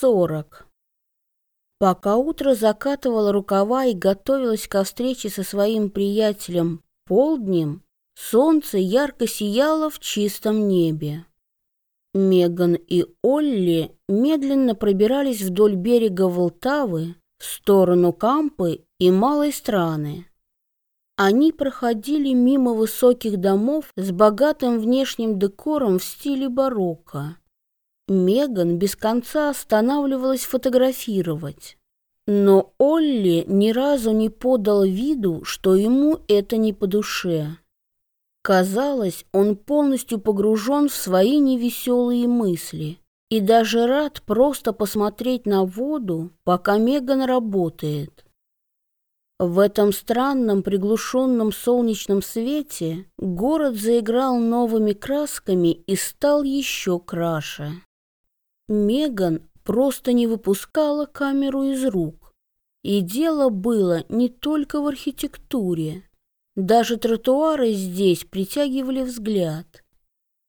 сорок. Пока утро закатывало рукава и готовилось ко встрече со своим приятелем полднем, солнце ярко сияло в чистом небе. Меган и Олли медленно пробирались вдоль берега Волтавы в сторону Кампы и Малой Страны. Они проходили мимо высоких домов с богатым внешним декором в стиле барокко. Меган без конца останавливалась фотографировать. Но Олли ни разу не подал виду, что ему это не по душе. Казалось, он полностью погружен в свои невеселые мысли и даже рад просто посмотреть на воду, пока Меган работает. В этом странном приглушенном солнечном свете город заиграл новыми красками и стал еще краше. Меган просто не выпускала камеру из рук. И дело было не только в архитектуре. Даже тротуары здесь притягивали взгляд.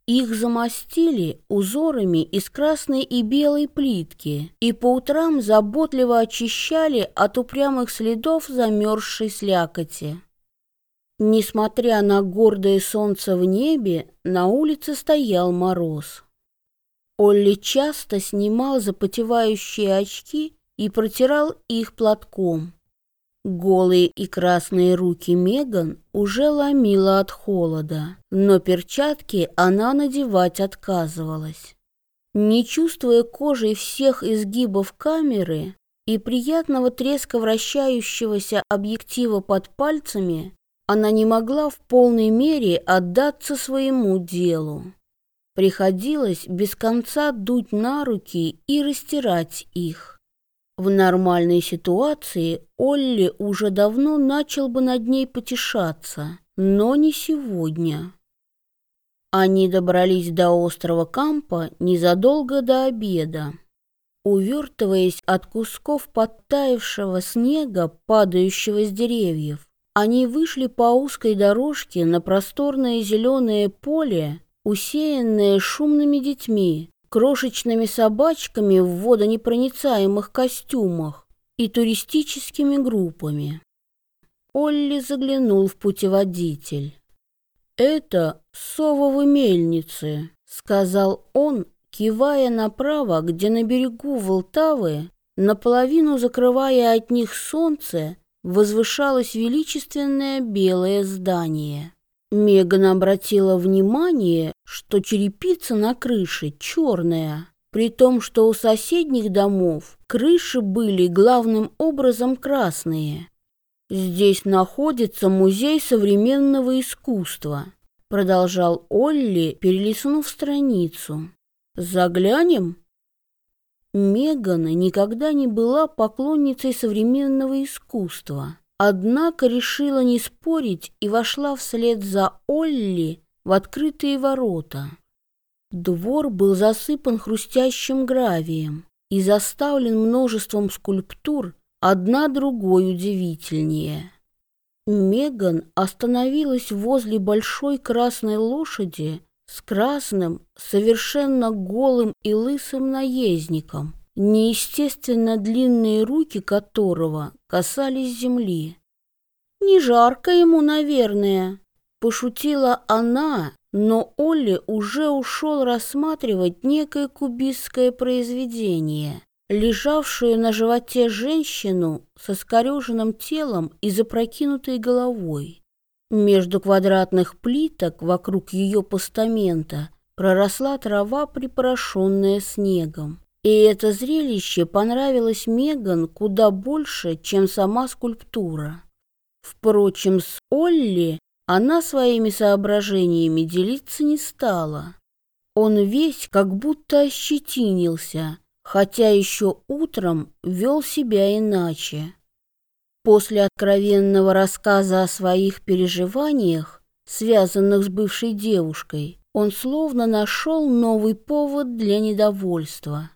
Их замостили узорами из красной и белой плитки и по утрам заботливо очищали от упрямых следов замерзшей слякоти. Несмотря на гордое солнце в небе, на улице стоял мороз. Олли часто снимал запотевающие очки и протирал их платком. Голые и красные руки Меган уже ломила от холода, но перчатки она надевать отказывалась. Не чувствуя кожей всех изгибов камеры и приятного треска вращающегося объектива под пальцами, она не могла в полной мере отдаться своему делу. Приходилось без конца дуть на руки и растирать их. В нормальной ситуации Олли уже давно начал бы над ней потешаться, но не сегодня. Они добрались до острова Кампа незадолго до обеда. Увертываясь от кусков подтаявшего снега, падающего с деревьев, они вышли по узкой дорожке на просторное зеленое поле, усеянное шумными детьми, крошечными собачками в водонепроницаемых костюмах и туристическими группами. Олли заглянул в путеводитель. «Это сововы мельницы», — сказал он, кивая направо, где на берегу Волтавы, наполовину закрывая от них солнце, возвышалось величественное белое здание. Меган обратила внимание, что черепица на крыше черная, при том, что у соседних домов крыши были главным образом красные. «Здесь находится музей современного искусства», продолжал Олли, перелистнув страницу. «Заглянем?» Мегана никогда не была поклонницей современного искусства. Однако решила не спорить и вошла вслед за Олли в открытые ворота. Двор был засыпан хрустящим гравием и заставлен множеством скульптур, одна другой удивительнее. Меган остановилась возле большой красной лошади с красным, совершенно голым и лысым наездником, неестественно длинные руки которого касались земли. «Не жарко ему, наверное», — пошутила она, но Олли уже ушел рассматривать некое кубистское произведение, лежавшую на животе женщину со скореженным телом и запрокинутой головой. Между квадратных плиток вокруг ее постамента проросла трава, припорошенная снегом. И это зрелище понравилось Меган куда больше, чем сама скульптура. Впрочем, с Олли она своими соображениями делиться не стала. Он весь как будто ощетинился, хотя еще утром вел себя иначе. После откровенного рассказа о своих переживаниях, связанных с бывшей девушкой, он словно нашел новый повод для недовольства.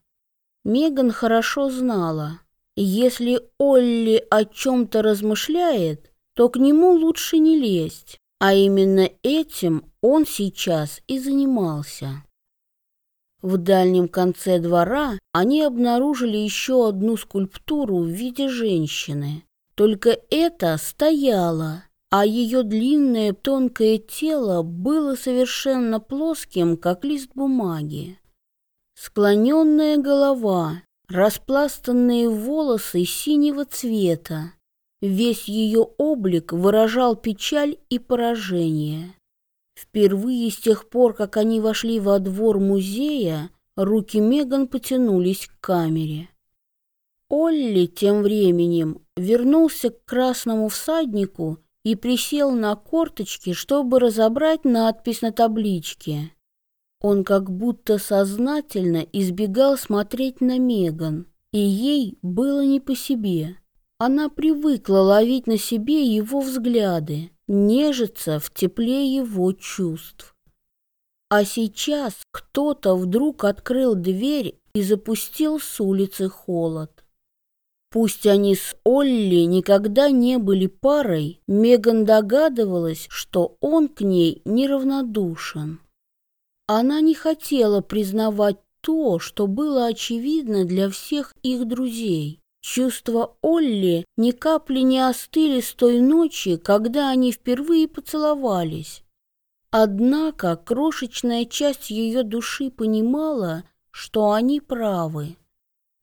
Меган хорошо знала, если Олли о чем-то размышляет, то к нему лучше не лезть, а именно этим он сейчас и занимался. В дальнем конце двора они обнаружили еще одну скульптуру в виде женщины. Только эта стояла, а ее длинное тонкое тело было совершенно плоским, как лист бумаги. Склоненная голова, распластанные волосы синего цвета. Весь ее облик выражал печаль и поражение. Впервые с тех пор, как они вошли во двор музея, руки Меган потянулись к камере. Олли тем временем вернулся к красному всаднику и присел на корточки, чтобы разобрать надпись на табличке. Он как будто сознательно избегал смотреть на Меган, и ей было не по себе. Она привыкла ловить на себе его взгляды, нежиться в тепле его чувств. А сейчас кто-то вдруг открыл дверь и запустил с улицы холод. Пусть они с Олли никогда не были парой, Меган догадывалась, что он к ней неравнодушен. Она не хотела признавать то, что было очевидно для всех их друзей. Чувства Олли ни капли не остыли с той ночи, когда они впервые поцеловались. Однако крошечная часть ее души понимала, что они правы.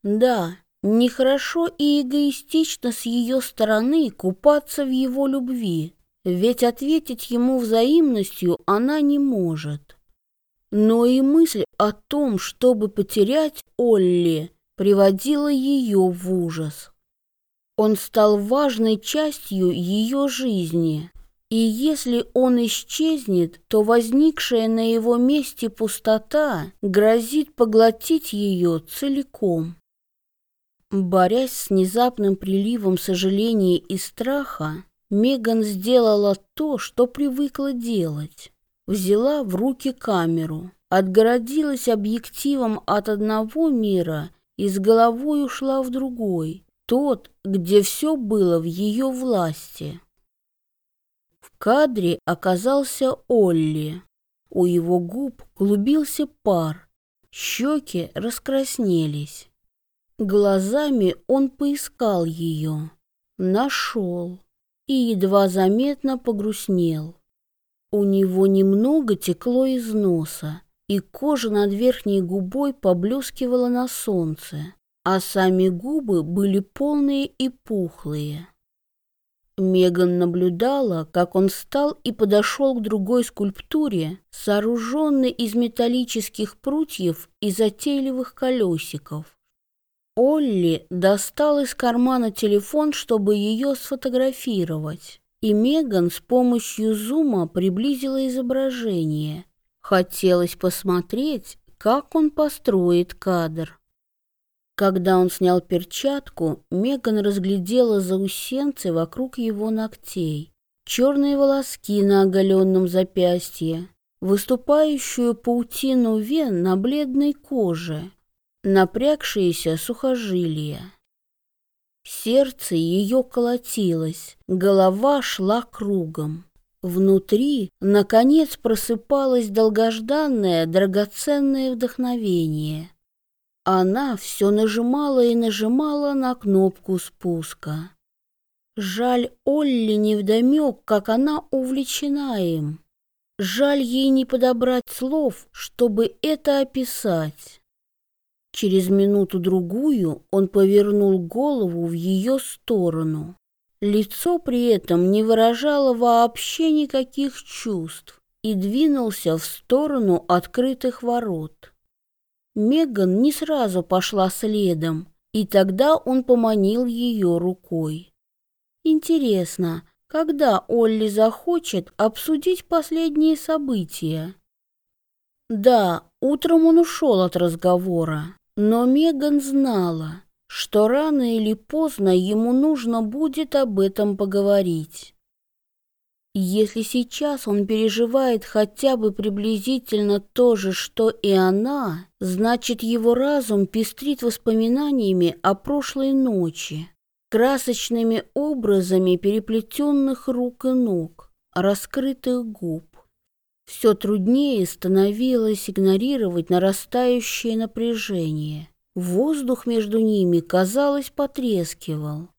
Да, Нехорошо и эгоистично с ее стороны купаться в его любви, ведь ответить ему взаимностью она не может. Но и мысль о том, чтобы потерять Олли, приводила ее в ужас. Он стал важной частью ее жизни, и если он исчезнет, то возникшая на его месте пустота грозит поглотить ее целиком. Борясь с внезапным приливом сожаления и страха, Меган сделала то, что привыкла делать. Взяла в руки камеру, отгородилась объективом от одного мира и с головой ушла в другой, тот, где все было в ее власти. В кадре оказался Олли. У его губ клубился пар, щеки раскраснелись. Глазами он поискал ее, нашел и едва заметно погрустнел. У него немного текло из носа, и кожа над верхней губой поблескивала на солнце, а сами губы были полные и пухлые. Меган наблюдала, как он встал и подошел к другой скульптуре, сооруженной из металлических прутьев и затейливых колесиков. Олли достал из кармана телефон, чтобы ее сфотографировать, и Меган с помощью зума приблизила изображение. Хотелось посмотреть, как он построит кадр. Когда он снял перчатку, Меган разглядела заусенцы вокруг его ногтей, черные волоски на оголенном запястье, выступающую паутину вен на бледной коже напрягшиеся сухожилия. Сердце ее колотилось, голова шла кругом. Внутри, наконец, просыпалось долгожданное, драгоценное вдохновение. Она все нажимала и нажимала на кнопку спуска. Жаль Олли невдомек, как она увлечена им. Жаль ей не подобрать слов, чтобы это описать. Через минуту-другую он повернул голову в ее сторону. Лицо при этом не выражало вообще никаких чувств и двинулся в сторону открытых ворот. Меган не сразу пошла следом, и тогда он поманил ее рукой. Интересно, когда Олли захочет обсудить последние события? Да, утром он ушел от разговора. Но Меган знала, что рано или поздно ему нужно будет об этом поговорить. Если сейчас он переживает хотя бы приблизительно то же, что и она, значит его разум пестрит воспоминаниями о прошлой ночи, красочными образами переплетенных рук и ног, раскрытых губ. Все труднее становилось игнорировать нарастающее напряжение. Воздух между ними, казалось, потрескивал.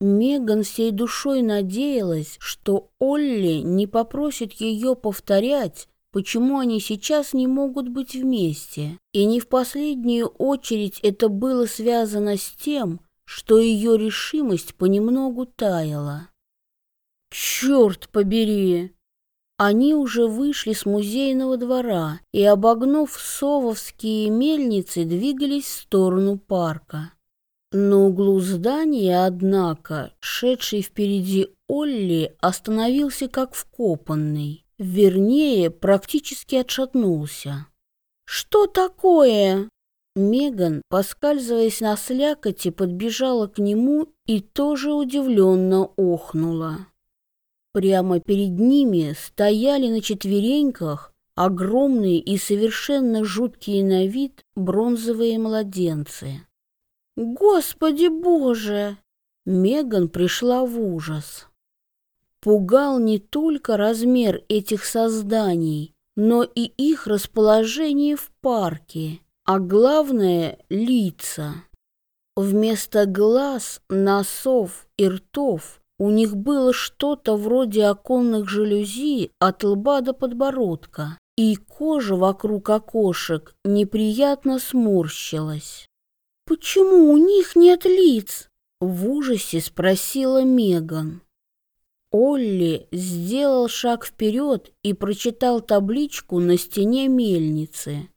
Меган всей душой надеялась, что Олли не попросит ее повторять, почему они сейчас не могут быть вместе. И не в последнюю очередь это было связано с тем, что ее решимость понемногу таяла. «Черт побери!» Они уже вышли с музейного двора и, обогнув сововские мельницы, двигались в сторону парка. На углу здания, однако, шедший впереди Олли остановился как вкопанный. Вернее, практически отшатнулся. «Что такое?» Меган, поскальзываясь на слякоти, подбежала к нему и тоже удивленно охнула. Прямо перед ними стояли на четвереньках огромные и совершенно жуткие на вид бронзовые младенцы. «Господи Боже!» Меган пришла в ужас. Пугал не только размер этих созданий, но и их расположение в парке, а главное — лица. Вместо глаз, носов и ртов у них было что-то вроде оконных жалюзи от лба до подбородка, и кожа вокруг окошек неприятно сморщилась. «Почему у них нет лиц?» — в ужасе спросила Меган. Олли сделал шаг вперед и прочитал табличку на стене мельницы.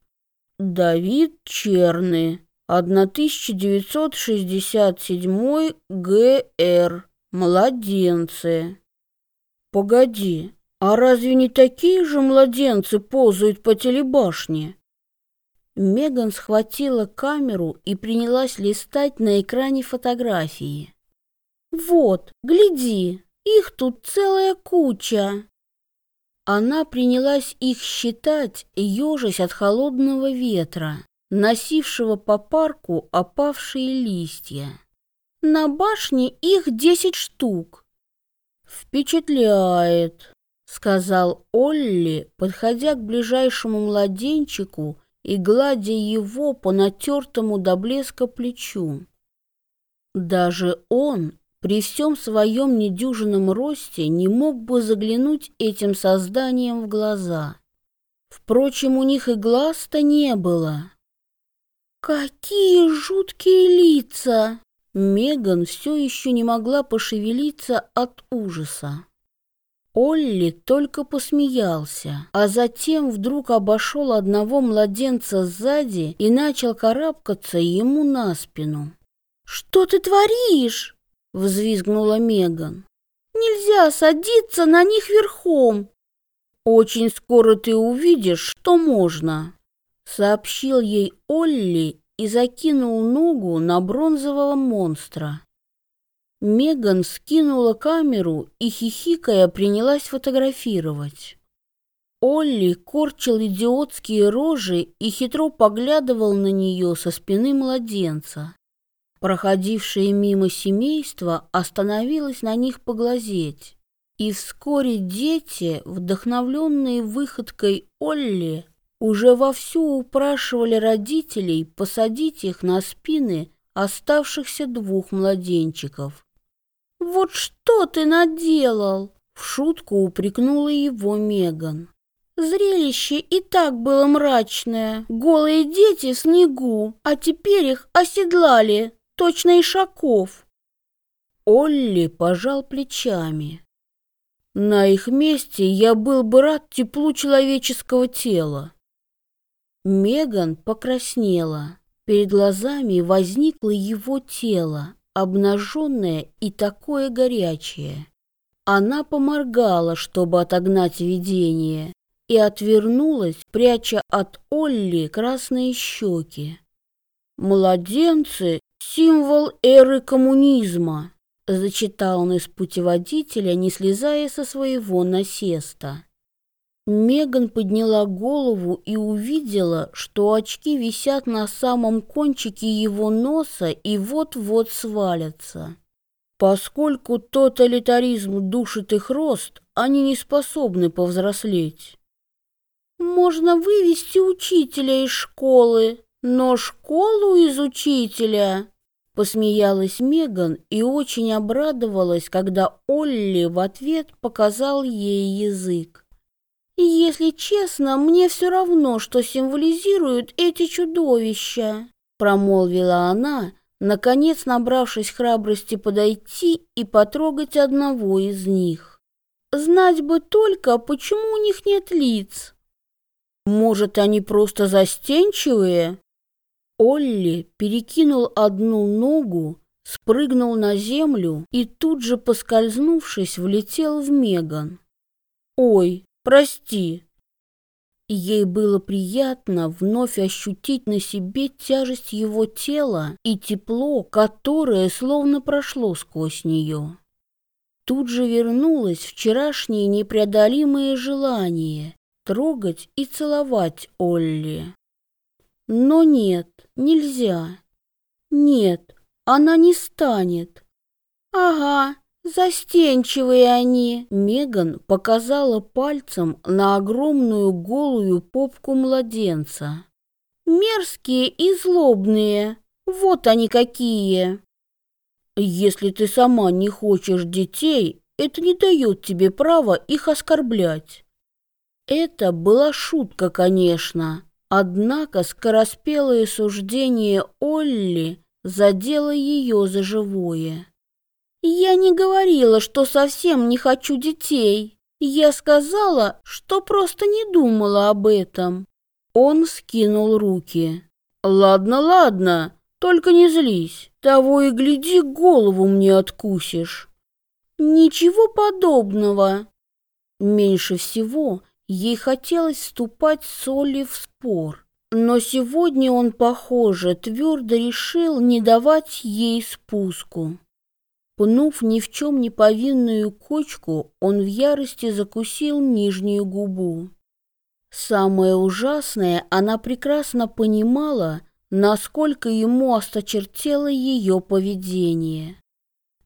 «Давид Черный, 1967 ГР». Младенцы. Погоди, а разве не такие же младенцы ползают по телебашне? Меган схватила камеру и принялась листать на экране фотографии. Вот, гляди, их тут целая куча. Она принялась их считать, ежась от холодного ветра, носившего по парку опавшие листья. На башне их десять штук. Впечатляет, сказал Олли, подходя к ближайшему младенчику и гладя его по натертому до блеска плечу. Даже он, при всем своем недюжинном росте, не мог бы заглянуть этим созданиям в глаза. Впрочем, у них и глаз-то не было. «Какие жуткие лица!» Меган все еще не могла пошевелиться от ужаса. Олли только посмеялся, а затем вдруг обошел одного младенца сзади и начал карабкаться ему на спину. «Что ты творишь?» — взвизгнула Меган. «Нельзя садиться на них верхом!» «Очень скоро ты увидишь, что можно», — сообщил ей Олли и закинул ногу на бронзового монстра. Меган скинула камеру и, хихикая, принялась фотографировать. Олли корчил идиотские рожи и хитро поглядывал на нее со спины младенца. Проходившее мимо семейство остановилось на них поглазеть, и вскоре дети, вдохновленные выходкой Олли, уже вовсю упрашивали родителей посадить их на спины оставшихся двух младенчиков. «Вот что ты наделал!» — в шутку упрекнула его Меган. Зрелище и так было мрачное. Голые дети в снегу, а теперь их оседлали, точно ишаков. Олли пожал плечами. На их месте я был бы рад теплу человеческого тела. Меган покраснела. Перед глазами возникло его тело, обнаженное и такое горячее. Она поморгала, чтобы отогнать видение, и отвернулась, пряча от Олли красные щеки. «Младенцы — символ эры коммунизма», — зачитал он из путеводителя, не слезая со своего насеста. Меган подняла голову и увидела, что очки висят на самом кончике его носа и вот-вот свалятся. Поскольку тоталитаризм душит их рост, они не способны повзрослеть. можно вывести учителя из школы, но школу из учителя...» Посмеялась Меган и очень обрадовалась, когда Олли в ответ показал ей язык. «Если честно, мне все равно, что символизируют эти чудовища», промолвила она, наконец набравшись храбрости подойти и потрогать одного из них. «Знать бы только, почему у них нет лиц». «Может, они просто застенчивые?» Олли перекинул одну ногу, спрыгнул на землю и тут же, поскользнувшись, влетел в Меган. «Ой, прости!» Ей было приятно вновь ощутить на себе тяжесть его тела и тепло, которое словно прошло сквозь нее. Тут же вернулось вчерашнее непреодолимое желание трогать и целовать Олли. Но нет, нельзя. Нет, она не станет. Ага, застенчивые они. Меган показала пальцем на огромную голую попку младенца. Мерзкие и злобные. Вот они какие. Если ты сама не хочешь детей, это не дает тебе права их оскорблять. Это была шутка, конечно, Однако скороспелое суждение Олли задело ее за живое. «Я не говорила, что совсем не хочу детей. Я сказала, что просто не думала об этом». Он скинул руки. «Ладно, ладно, только не злись. Того и гляди, голову мне откусишь». «Ничего подобного». Меньше всего Ей хотелось вступать с Олли в спор, но сегодня он, похоже, твердо решил не давать ей спуску. Пнув ни в чем не повинную кочку, он в ярости закусил нижнюю губу. Самое ужасное, она прекрасно понимала, насколько ему осточертело ее поведение.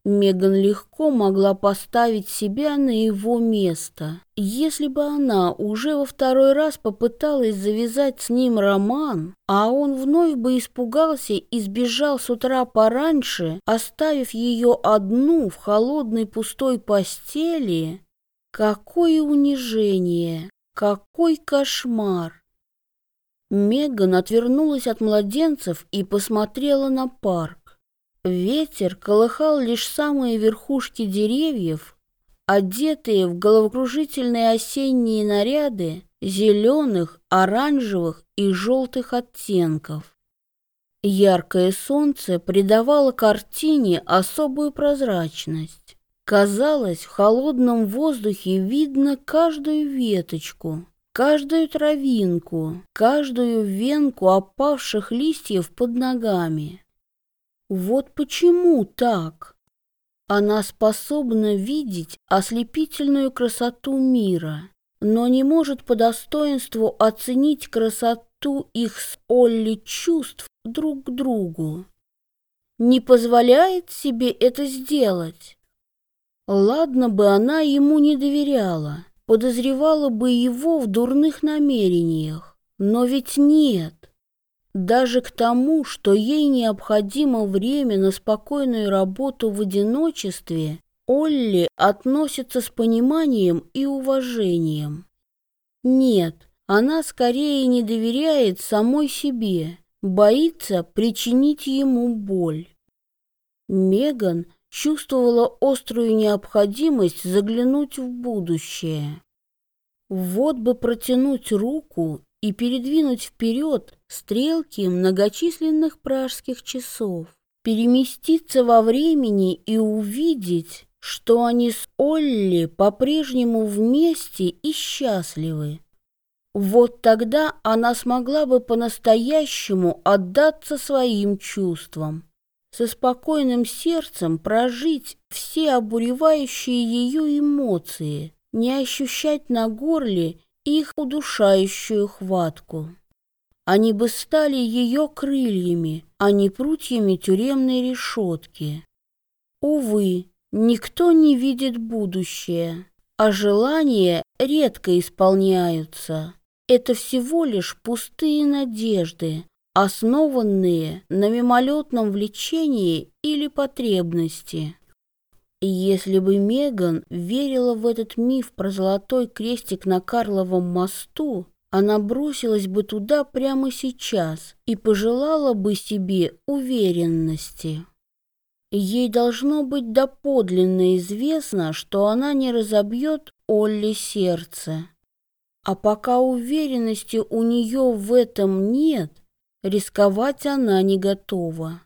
Меган легко могла поставить себя на его место. Если бы она уже во второй раз попыталась завязать с ним роман, а он вновь бы испугался и сбежал с утра пораньше, оставив ее одну в холодной пустой постели, какое унижение, какой кошмар! Меган отвернулась от младенцев и посмотрела на парк. Ветер колыхал лишь самые верхушки деревьев, одетые в головокружительные осенние наряды зеленых, оранжевых и желтых оттенков. Яркое солнце придавало картине особую прозрачность. Казалось, в холодном воздухе видно каждую веточку, каждую травинку, каждую венку опавших листьев под ногами. Вот почему так? Она способна видеть ослепительную красоту мира, но не может по достоинству оценить красоту их с Олли чувств друг к другу. Не позволяет себе это сделать. Ладно бы она ему не доверяла, подозревала бы его в дурных намерениях, но ведь нет. Даже к тому, что ей необходимо время на спокойную работу в одиночестве, Олли относится с пониманием и уважением. Нет, она скорее не доверяет самой себе, боится причинить ему боль. Меган чувствовала острую необходимость заглянуть в будущее. Вот бы протянуть руку и передвинуть вперед стрелки многочисленных пражских часов, переместиться во времени и увидеть, что они с Олли по-прежнему вместе и счастливы. Вот тогда она смогла бы по-настоящему отдаться своим чувствам, со спокойным сердцем прожить все обуревающие ее эмоции, не ощущать на горле их удушающую хватку. Они бы стали ее крыльями, а не прутьями тюремной решетки. Увы, никто не видит будущее, а желания редко исполняются. это всего лишь пустые надежды, основанные на мимолетном влечении или потребности. Если бы Меган верила в этот миф про золотой крестик на Карловом мосту, она бросилась бы туда прямо сейчас и пожелала бы себе уверенности. Ей должно быть доподлинно известно, что она не разобьет Олли сердце. А пока уверенности у нее в этом нет, рисковать она не готова.